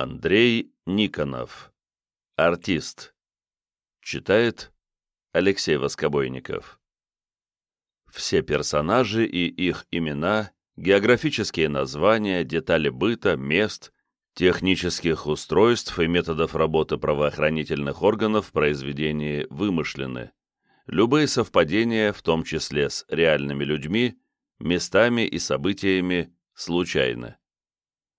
Андрей Никонов. Артист. Читает Алексей Воскобойников. Все персонажи и их имена, географические названия, детали быта, мест, технических устройств и методов работы правоохранительных органов в произведении вымышлены. Любые совпадения, в том числе с реальными людьми, местами и событиями, случайны.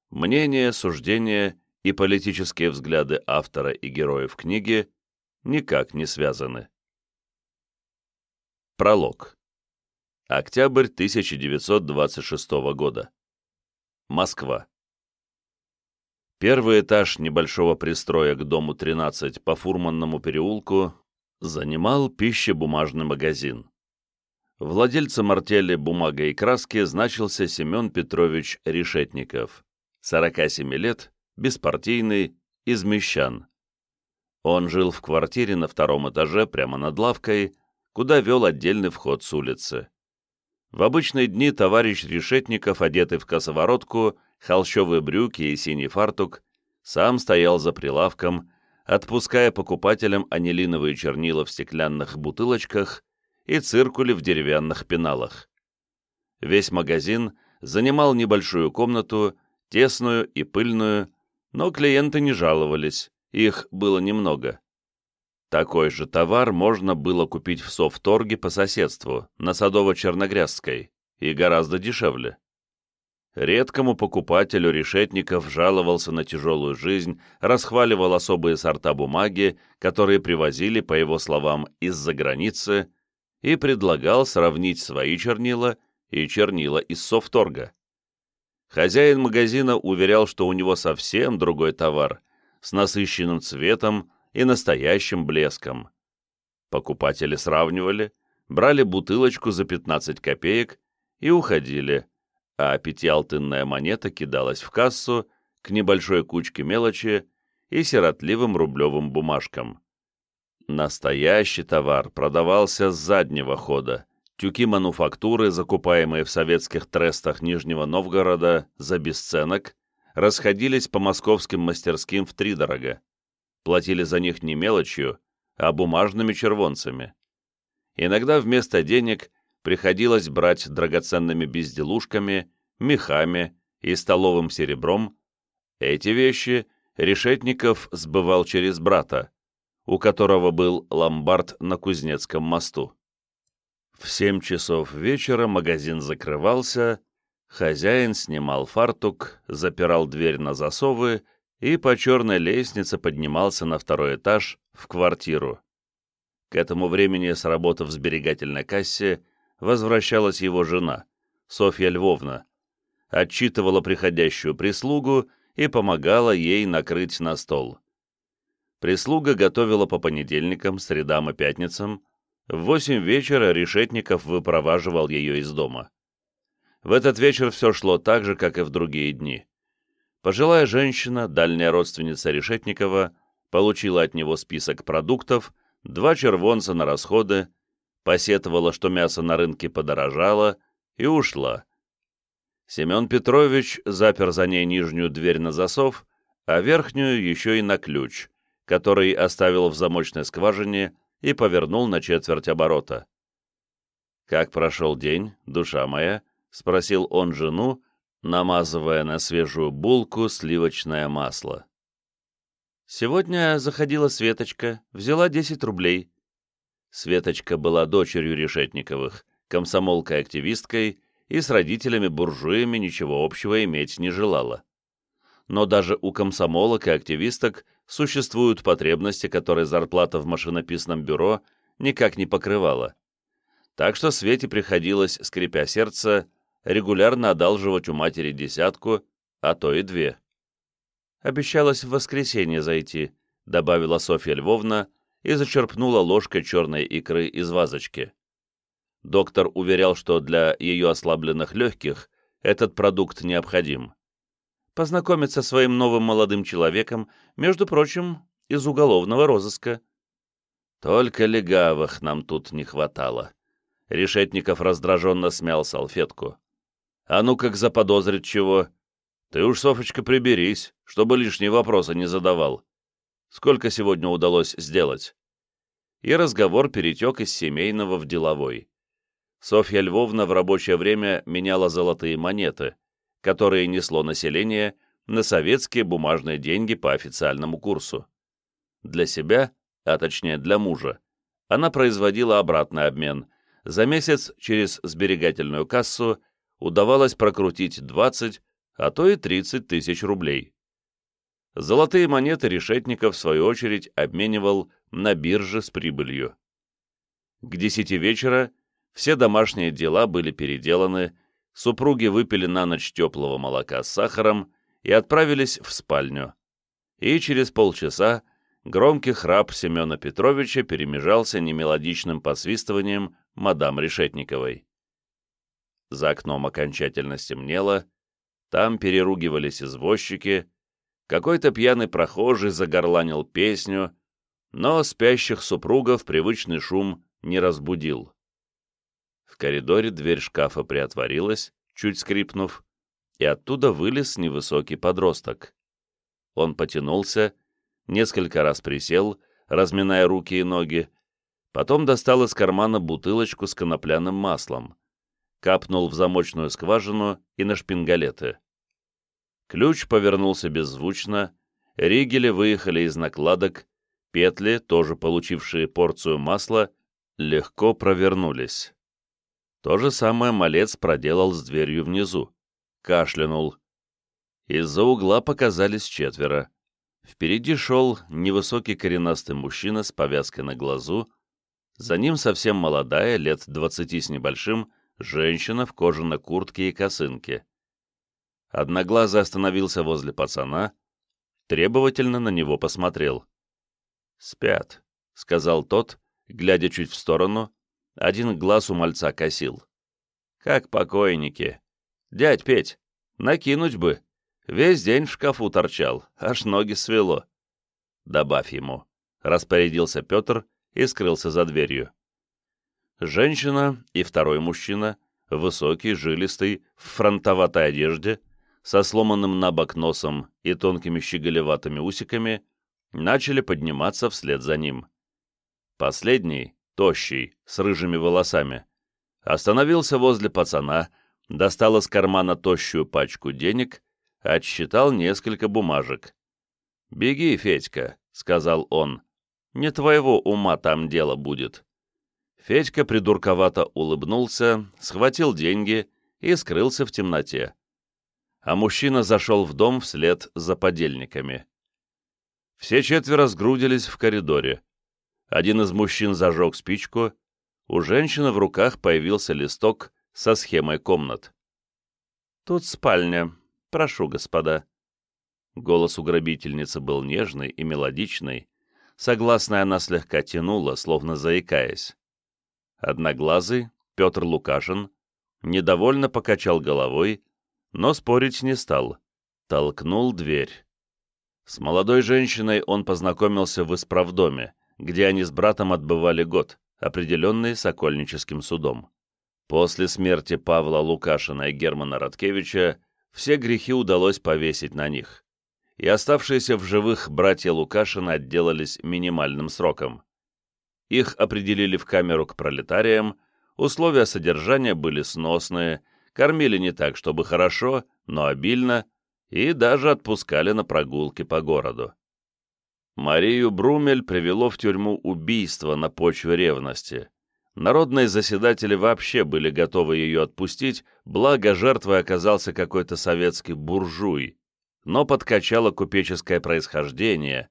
Мнения, суждения и политические взгляды автора и героев книги никак не связаны. Пролог. Октябрь 1926 года. Москва. Первый этаж небольшого пристроя к дому 13 по Фурманному переулку занимал пищебумажный магазин. Владельцем артели «Бумага и краски» значился Семен Петрович Решетников, 47 лет, беспартийный, из Мещан. Он жил в квартире на втором этаже прямо над лавкой, куда вел отдельный вход с улицы. В обычные дни товарищ Решетников, одетый в косоворотку, холщовые брюки и синий фартук, сам стоял за прилавком, отпуская покупателям анилиновые чернила в стеклянных бутылочках и циркули в деревянных пеналах. Весь магазин занимал небольшую комнату, тесную и пыльную, но клиенты не жаловались, их было немного. Такой же товар можно было купить в софторге по соседству, на Садово-Черногрязской, и гораздо дешевле. Редкому покупателю решетников жаловался на тяжелую жизнь, расхваливал особые сорта бумаги, которые привозили, по его словам, из-за границы, и предлагал сравнить свои чернила и чернила из софторга. Хозяин магазина уверял, что у него совсем другой товар, с насыщенным цветом и настоящим блеском. Покупатели сравнивали, брали бутылочку за 15 копеек и уходили, а пятиалтынная монета кидалась в кассу к небольшой кучке мелочи и сиротливым рублевым бумажкам. Настоящий товар продавался с заднего хода. Тюки мануфактуры, закупаемые в советских трестах Нижнего Новгорода за бесценок, расходились по московским мастерским втридорога. Платили за них не мелочью, а бумажными червонцами. Иногда вместо денег приходилось брать драгоценными безделушками, мехами и столовым серебром. Эти вещи Решетников сбывал через брата, у которого был ломбард на Кузнецком мосту. В семь часов вечера магазин закрывался, хозяин снимал фартук, запирал дверь на засовы и по черной лестнице поднимался на второй этаж в квартиру. К этому времени, сработав в сберегательной кассе, возвращалась его жена, Софья Львовна, отчитывала приходящую прислугу и помогала ей накрыть на стол. Прислуга готовила по понедельникам, средам и пятницам. В восемь вечера Решетников выпроваживал ее из дома. В этот вечер все шло так же, как и в другие дни. Пожилая женщина, дальняя родственница Решетникова, получила от него список продуктов, два червонца на расходы, посетовала, что мясо на рынке подорожало, и ушла. Семен Петрович запер за ней нижнюю дверь на засов, а верхнюю еще и на ключ, который оставил в замочной скважине и повернул на четверть оборота. «Как прошел день, душа моя?» — спросил он жену, намазывая на свежую булку сливочное масло. «Сегодня заходила Светочка, взяла 10 рублей». Светочка была дочерью Решетниковых, комсомолкой-активисткой и с родителями-буржуями ничего общего иметь не желала. Но даже у комсомолок и активисток существуют потребности, которые зарплата в машинописном бюро никак не покрывала. Так что Свете приходилось, скрипя сердце, регулярно одалживать у матери десятку, а то и две. «Обещалась в воскресенье зайти», — добавила Софья Львовна и зачерпнула ложкой черной икры из вазочки. Доктор уверял, что для ее ослабленных легких этот продукт необходим познакомиться со своим новым молодым человеком, между прочим, из уголовного розыска. Только легавых нам тут не хватало. Решетников раздраженно смял салфетку. А ну как заподозрит чего. Ты уж, Софочка, приберись, чтобы лишние вопросы не задавал. Сколько сегодня удалось сделать?» И разговор перетек из семейного в деловой. Софья Львовна в рабочее время меняла золотые монеты, которые несло население на советские бумажные деньги по официальному курсу. Для себя, а точнее для мужа, она производила обратный обмен. За месяц через сберегательную кассу удавалось прокрутить 20, а то и 30 тысяч рублей. Золотые монеты Решетников, в свою очередь, обменивал на бирже с прибылью. К десяти вечера все домашние дела были переделаны, супруги выпили на ночь теплого молока с сахаром и отправились в спальню. И через полчаса громкий храп Семена Петровича перемежался немелодичным посвистыванием мадам Решетниковой. За окном окончательно стемнело, там переругивались извозчики, какой-то пьяный прохожий загорланил песню, но спящих супругов привычный шум не разбудил. В коридоре дверь шкафа приотворилась, чуть скрипнув, и оттуда вылез невысокий подросток. Он потянулся, несколько раз присел, разминая руки и ноги, потом достал из кармана бутылочку с конопляным маслом, капнул в замочную скважину и на шпингалеты. Ключ повернулся беззвучно, ригели выехали из накладок, петли, тоже получившие порцию масла, легко провернулись. То же самое малец проделал с дверью внизу. Кашлянул. Из-за угла показались четверо. Впереди шел невысокий коренастый мужчина с повязкой на глазу, за ним совсем молодая, лет двадцати с небольшим, женщина в кожаной куртке и косынке. Одноглазый остановился возле пацана, требовательно на него посмотрел. «Спят», — сказал тот, глядя чуть в сторону, один глаз у мальца косил. «Как покойники. Дядь Петь, накинуть бы. Весь день в шкафу торчал, аж ноги свело». «Добавь ему», — распорядился Петр и скрылся за дверью. Женщина и второй мужчина, высокий, жилистый, в фронтоватой одежде, со сломанным на бок носом и тонкими щеголеватыми усиками, начали подниматься вслед за ним. Последний, тощий, с рыжими волосами, остановился возле пацана, достал из кармана тощую пачку денег, отсчитал несколько бумажек. «Беги, Федька», — сказал он, — «не твоего ума там дело будет». Федька придурковато улыбнулся, схватил деньги и скрылся в темноте а мужчина зашел в дом вслед за подельниками. Все четверо сгрудились в коридоре. Один из мужчин зажег спичку, у женщины в руках появился листок со схемой комнат. «Тут спальня. Прошу, господа». Голос у грабительницы был нежный и мелодичный, согласная она слегка тянула, словно заикаясь. Одноглазый, Петр Лукашин, недовольно покачал головой но спорить не стал. Толкнул дверь. С молодой женщиной он познакомился в исправдоме, где они с братом отбывали год, определенный Сокольническим судом. После смерти Павла Лукашина и Германа Радкевича все грехи удалось повесить на них, и оставшиеся в живых братья Лукашина отделались минимальным сроком. Их определили в камеру к пролетариям, условия содержания были сносные – кормили не так, чтобы хорошо, но обильно, и даже отпускали на прогулки по городу. Марию Брумель привело в тюрьму убийство на почве ревности. Народные заседатели вообще были готовы ее отпустить, благо жертвой оказался какой-то советский буржуй, но подкачало купеческое происхождение,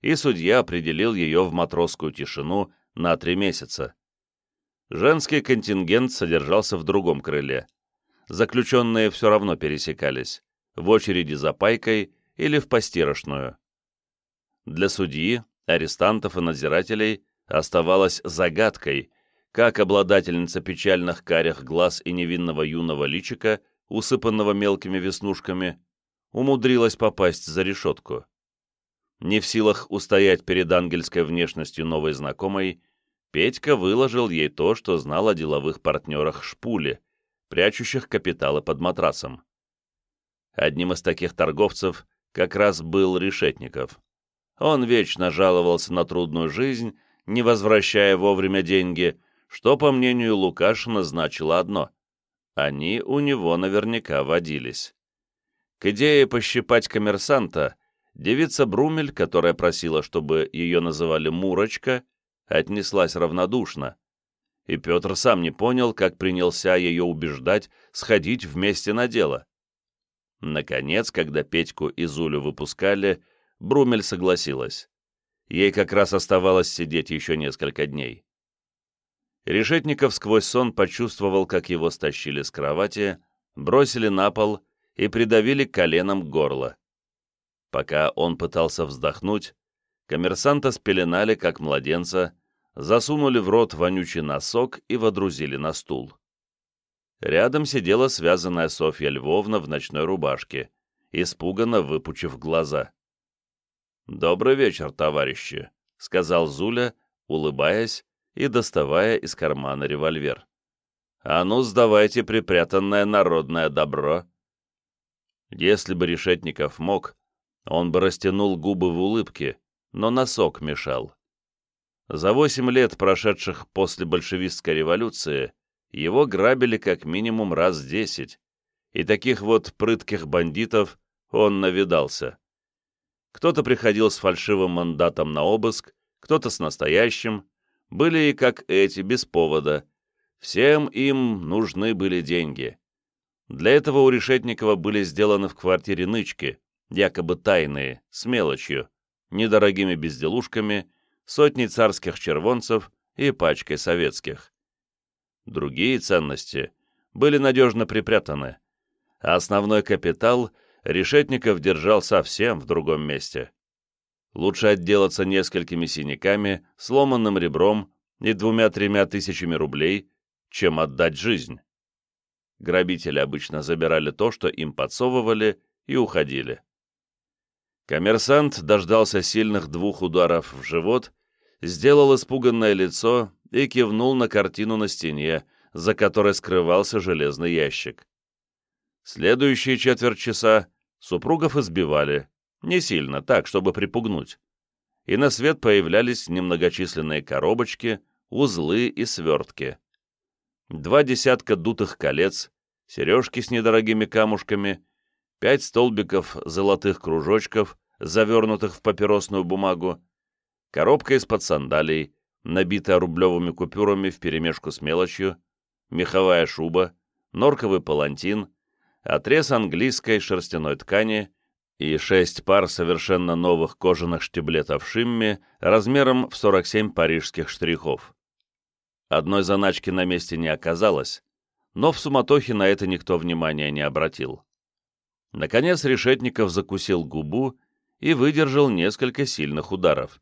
и судья определил ее в матросскую тишину на три месяца. Женский контингент содержался в другом крыле заключенные все равно пересекались, в очереди за пайкой или в постирошную. Для судьи, арестантов и надзирателей оставалось загадкой, как обладательница печальных карих глаз и невинного юного личика, усыпанного мелкими веснушками, умудрилась попасть за решетку. Не в силах устоять перед ангельской внешностью новой знакомой, Петька выложил ей то, что знал о деловых партнерах Шпуле, прячущих капиталы под матрасом. Одним из таких торговцев как раз был Решетников. Он вечно жаловался на трудную жизнь, не возвращая вовремя деньги, что, по мнению Лукашина, значило одно — они у него наверняка водились. К идее пощипать коммерсанта девица Брумель, которая просила, чтобы ее называли Мурочка, отнеслась равнодушно, и Петр сам не понял, как принялся ее убеждать сходить вместе на дело. Наконец, когда Петьку и Зулю выпускали, Брумель согласилась. Ей как раз оставалось сидеть еще несколько дней. Решетников сквозь сон почувствовал, как его стащили с кровати, бросили на пол и придавили коленом горло. Пока он пытался вздохнуть, коммерсанта спеленали, как младенца, засунули в рот вонючий носок и водрузили на стул. Рядом сидела связанная Софья Львовна в ночной рубашке, испуганно выпучив глаза. «Добрый вечер, товарищи», — сказал Зуля, улыбаясь и доставая из кармана револьвер. «А ну, сдавайте припрятанное народное добро». Если бы Решетников мог, он бы растянул губы в улыбке, но носок мешал. За восемь лет, прошедших после большевистской революции, его грабили как минимум раз десять, и таких вот прытких бандитов он навидался. Кто-то приходил с фальшивым мандатом на обыск, кто-то с настоящим, были и как эти, без повода. Всем им нужны были деньги. Для этого у Решетникова были сделаны в квартире нычки, якобы тайные, с мелочью, недорогими безделушками сотней царских червонцев и пачкой советских. Другие ценности были надежно припрятаны, а основной капитал Решетников держал совсем в другом месте. Лучше отделаться несколькими синяками, сломанным ребром и двумя-тремя тысячами рублей, чем отдать жизнь. Грабители обычно забирали то, что им подсовывали, и уходили. Коммерсант дождался сильных двух ударов в живот сделал испуганное лицо и кивнул на картину на стене, за которой скрывался железный ящик. Следующие четверть часа супругов избивали, не сильно, так, чтобы припугнуть. И на свет появлялись немногочисленные коробочки, узлы и свертки. Два десятка дутых колец, сережки с недорогими камушками, пять столбиков золотых кружочков, завернутых в папиросную бумагу, коробка из-под сандалий, набитая рублевыми купюрами вперемешку с мелочью, меховая шуба, норковый палантин, отрез английской шерстяной ткани и шесть пар совершенно новых кожаных штиблетов шимми размером в 47 парижских штрихов. Одной заначки на месте не оказалось, но в суматохе на это никто внимания не обратил. Наконец Решетников закусил губу и выдержал несколько сильных ударов.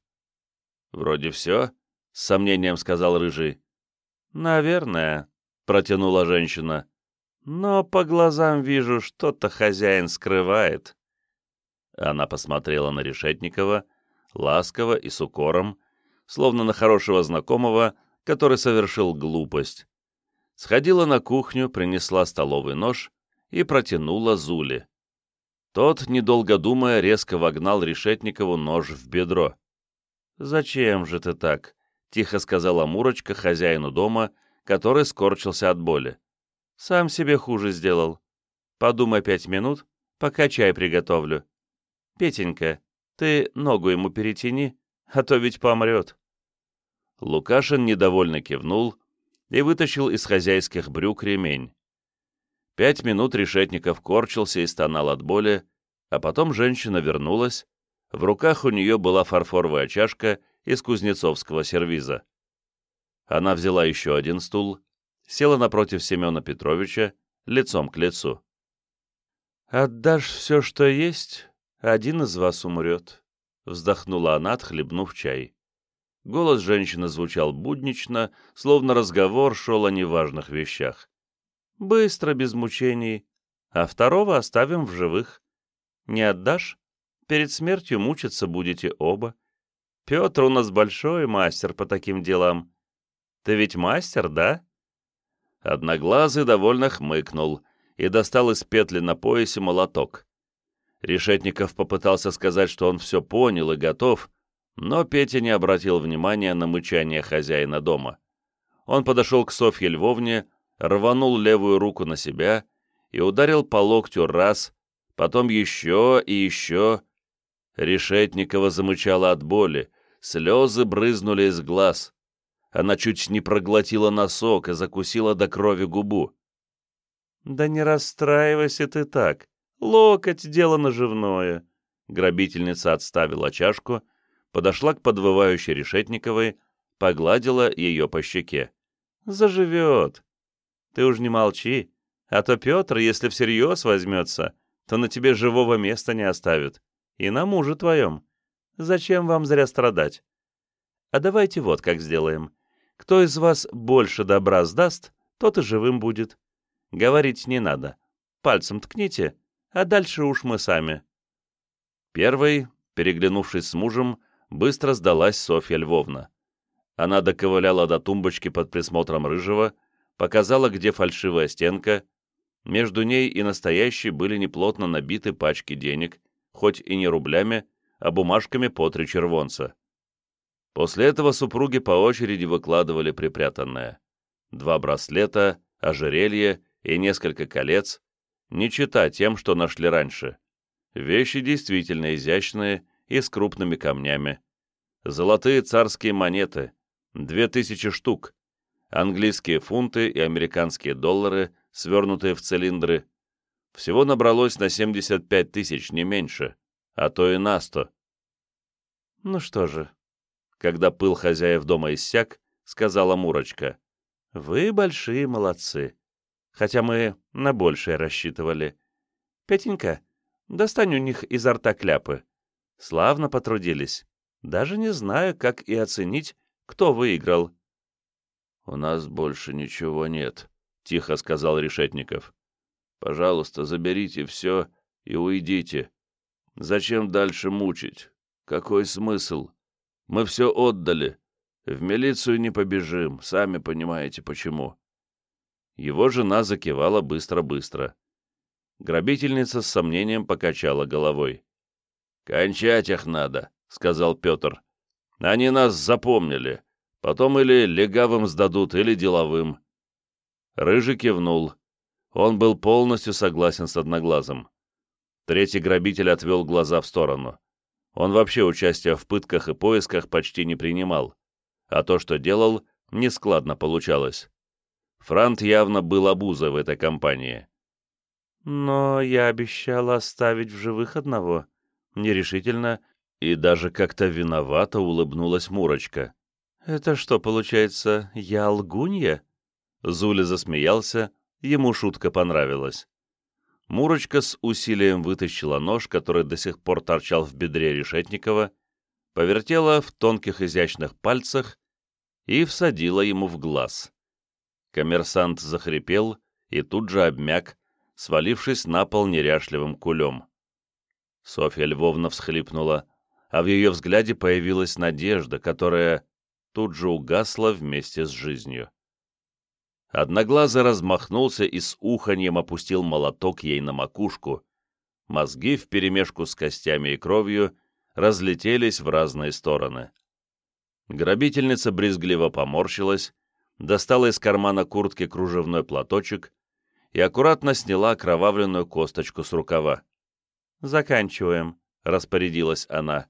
«Вроде все», — с сомнением сказал Рыжий. «Наверное», — протянула женщина. «Но по глазам вижу, что-то хозяин скрывает». Она посмотрела на Решетникова, ласково и с укором, словно на хорошего знакомого, который совершил глупость. Сходила на кухню, принесла столовый нож и протянула Зуле. Тот, недолго думая, резко вогнал Решетникову нож в бедро. «Зачем же ты так?» — тихо сказала Мурочка хозяину дома, который скорчился от боли. «Сам себе хуже сделал. Подумай пять минут, пока чай приготовлю. Петенька, ты ногу ему перетяни, а то ведь помрет». Лукашин недовольно кивнул и вытащил из хозяйских брюк ремень. Пять минут Решетников корчился и стонал от боли, а потом женщина вернулась, в руках у нее была фарфоровая чашка из кузнецовского сервиза. Она взяла еще один стул, села напротив Семена Петровича, лицом к лицу. «Отдашь все, что есть, один из вас умрет», — вздохнула она, отхлебнув чай. Голос женщины звучал буднично, словно разговор шел о неважных вещах. «Быстро, без мучений, а второго оставим в живых. Не отдашь? Перед смертью мучиться будете оба. Петр у нас большой мастер по таким делам. Ты ведь мастер, да?» Одноглазый довольно хмыкнул и достал из петли на поясе молоток. Решетников попытался сказать, что он все понял и готов, но Петя не обратил внимания на мычание хозяина дома. Он подошел к Софье Львовне, рванул левую руку на себя и ударил по локтю раз, потом еще и еще. Решетникова замычала от боли, слезы брызнули из глаз. Она чуть не проглотила носок и закусила до крови губу. «Да не расстраивайся ты так. Локоть — дело наживное». Грабительница отставила чашку, подошла к подвывающей Решетниковой, погладила ее по щеке. «Заживет. Ты уж не молчи, а то Петр, если всерьез возьмется, то на тебе живого места не оставит. И на муже твоем. Зачем вам зря страдать? А давайте вот как сделаем. Кто из вас больше добра сдаст, тот и живым будет. Говорить не надо. Пальцем ткните, а дальше уж мы сами. Первой, переглянувшись с мужем, быстро сдалась Софья Львовна. Она доковыляла до тумбочки под присмотром Рыжего, показала, где фальшивая стенка. Между ней и настоящей были неплотно набиты пачки денег, хоть и не рублями, а бумажками по три червонца. После этого супруги по очереди выкладывали припрятанное. Два браслета, ожерелье и несколько колец, не чита тем, что нашли раньше. Вещи действительно изящные и с крупными камнями. Золотые царские монеты, две тысячи штук, английские фунты и американские доллары, свернутые в цилиндры. Всего набралось на 75 тысяч, не меньше, а то и на 100. Ну что же, когда пыл хозяев дома иссяк, сказала Мурочка, «Вы большие молодцы, хотя мы на большее рассчитывали. Петенька, достань у них изо рта кляпы. Славно потрудились. Даже не знаю, как и оценить, кто выиграл. «У нас больше ничего нет», — тихо сказал Решетников. «Пожалуйста, заберите все и уйдите. Зачем дальше мучить? Какой смысл? Мы все отдали. В милицию не побежим, сами понимаете почему». Его жена закивала быстро-быстро. Грабительница с сомнением покачала головой. «Кончать их надо», — сказал Петр. «Они нас запомнили. Потом или легавым сдадут, или деловым. Рыжий кивнул. Он был полностью согласен с Одноглазым. Третий грабитель отвел глаза в сторону. Он вообще участия в пытках и поисках почти не принимал. А то, что делал, нескладно получалось. Франт явно был обузой в этой компании. «Но я обещала оставить в живых одного», — нерешительно и даже как-то виновато улыбнулась Мурочка. «Это что, получается, я лгунья?» Зуля засмеялся, ему шутка понравилась. Мурочка с усилием вытащила нож, который до сих пор торчал в бедре Решетникова, повертела в тонких изящных пальцах и всадила ему в глаз. Коммерсант захрипел и тут же обмяк, свалившись на пол неряшливым кулем. Софья Львовна всхлипнула, а в ее взгляде появилась надежда, которая тут же угасла вместе с жизнью. Одноглазый размахнулся и с уханьем опустил молоток ей на макушку. Мозги вперемешку с костями и кровью разлетелись в разные стороны. Грабительница брезгливо поморщилась, достала из кармана куртки кружевной платочек и аккуратно сняла окровавленную косточку с рукава. «Заканчиваем», — распорядилась она.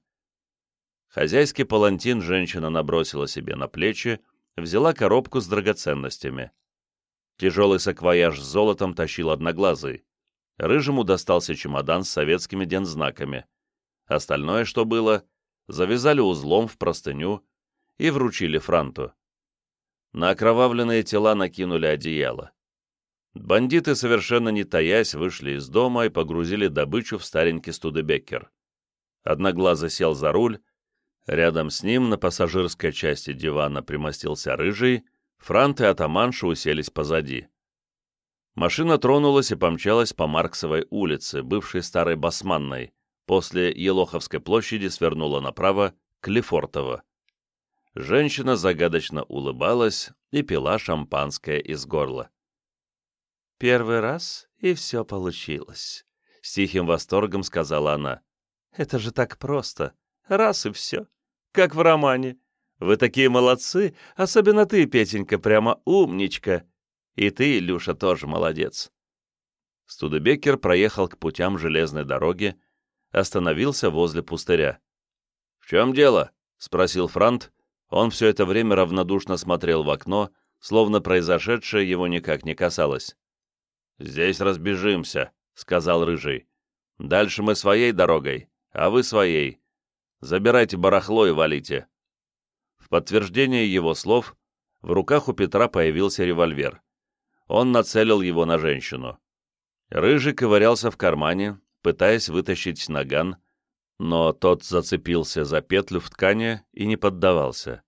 Хозяйский палантин женщина набросила себе на плечи, взяла коробку с драгоценностями. Тяжелый саквояж с золотом тащил одноглазый. Рыжему достался чемодан с советскими дензнаками. Остальное, что было, завязали узлом в простыню и вручили франту. На окровавленные тела накинули одеяло. Бандиты, совершенно не таясь, вышли из дома и погрузили добычу в старенький студебеккер. Одноглазый сел за руль, Рядом с ним на пассажирской части дивана примостился рыжий, Франт и атаманша уселись позади. Машина тронулась и помчалась по Марксовой улице, бывшей старой Басманной, после Елоховской площади свернула направо к Лефортово. Женщина загадочно улыбалась и пила шампанское из горла. «Первый раз, и все получилось», — с тихим восторгом сказала она. «Это же так просто. Раз и все. Как в романе. Вы такие молодцы, особенно ты, Петенька, прямо умничка. И ты, Илюша, тоже молодец». Студебекер проехал к путям железной дороги, остановился возле пустыря. «В чем дело?» — спросил Франт. Он все это время равнодушно смотрел в окно, словно произошедшее его никак не касалось. «Здесь разбежимся», — сказал Рыжий. «Дальше мы своей дорогой, а вы своей. Забирайте барахло и валите». В подтверждение его слов в руках у Петра появился револьвер. Он нацелил его на женщину. Рыжий ковырялся в кармане, пытаясь вытащить наган, но тот зацепился за петлю в ткани и не поддавался.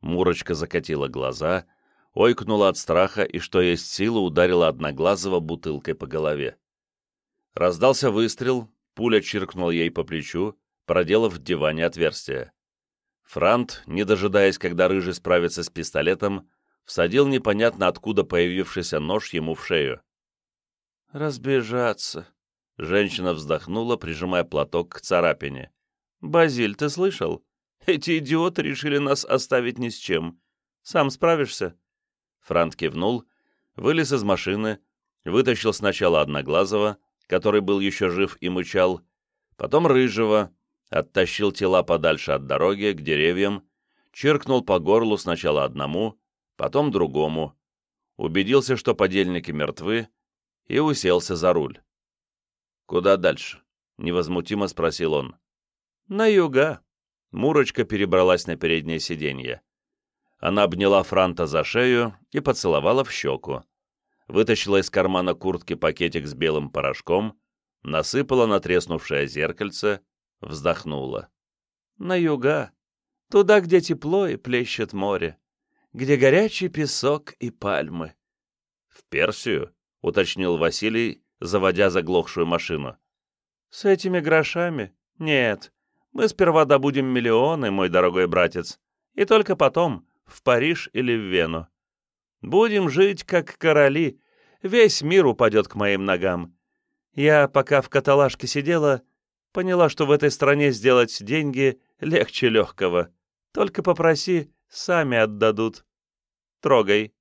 Мурочка закатила глаза, ойкнула от страха и, что есть силы, ударила Одноглазого бутылкой по голове. Раздался выстрел, пуля чиркнула ей по плечу, проделав в диване отверстие. Франт, не дожидаясь, когда Рыжий справится с пистолетом, всадил непонятно откуда появившийся нож ему в шею. «Разбежаться», — женщина вздохнула, прижимая платок к царапине. «Базиль, ты слышал? Эти идиоты решили нас оставить ни с чем. Сам справишься?» Франт кивнул, вылез из машины, вытащил сначала Одноглазого, который был еще жив и мычал, потом Рыжего, оттащил тела подальше от дороги, к деревьям, чиркнул по горлу сначала одному, потом другому, убедился, что подельники мертвы, и уселся за руль. «Куда дальше?» — невозмутимо спросил он. «На юга». Мурочка перебралась на переднее сиденье. Она обняла Франта за шею и поцеловала в щеку. Вытащила из кармана куртки пакетик с белым порошком, насыпала на треснувшее зеркальце, вздохнула. «На юга. Туда, где тепло и плещет море. Где горячий песок и пальмы». «В Персию?» — уточнил Василий, заводя заглохшую машину. «С этими грошами? Нет. Мы сперва добудем миллионы, мой дорогой братец, и только потом в Париж или в Вену. Будем жить, как короли, весь мир упадет к моим ногам. Я, пока в каталажке сидела, поняла, что в этой стране сделать деньги легче легкого. Только попроси, сами отдадут. Трогай».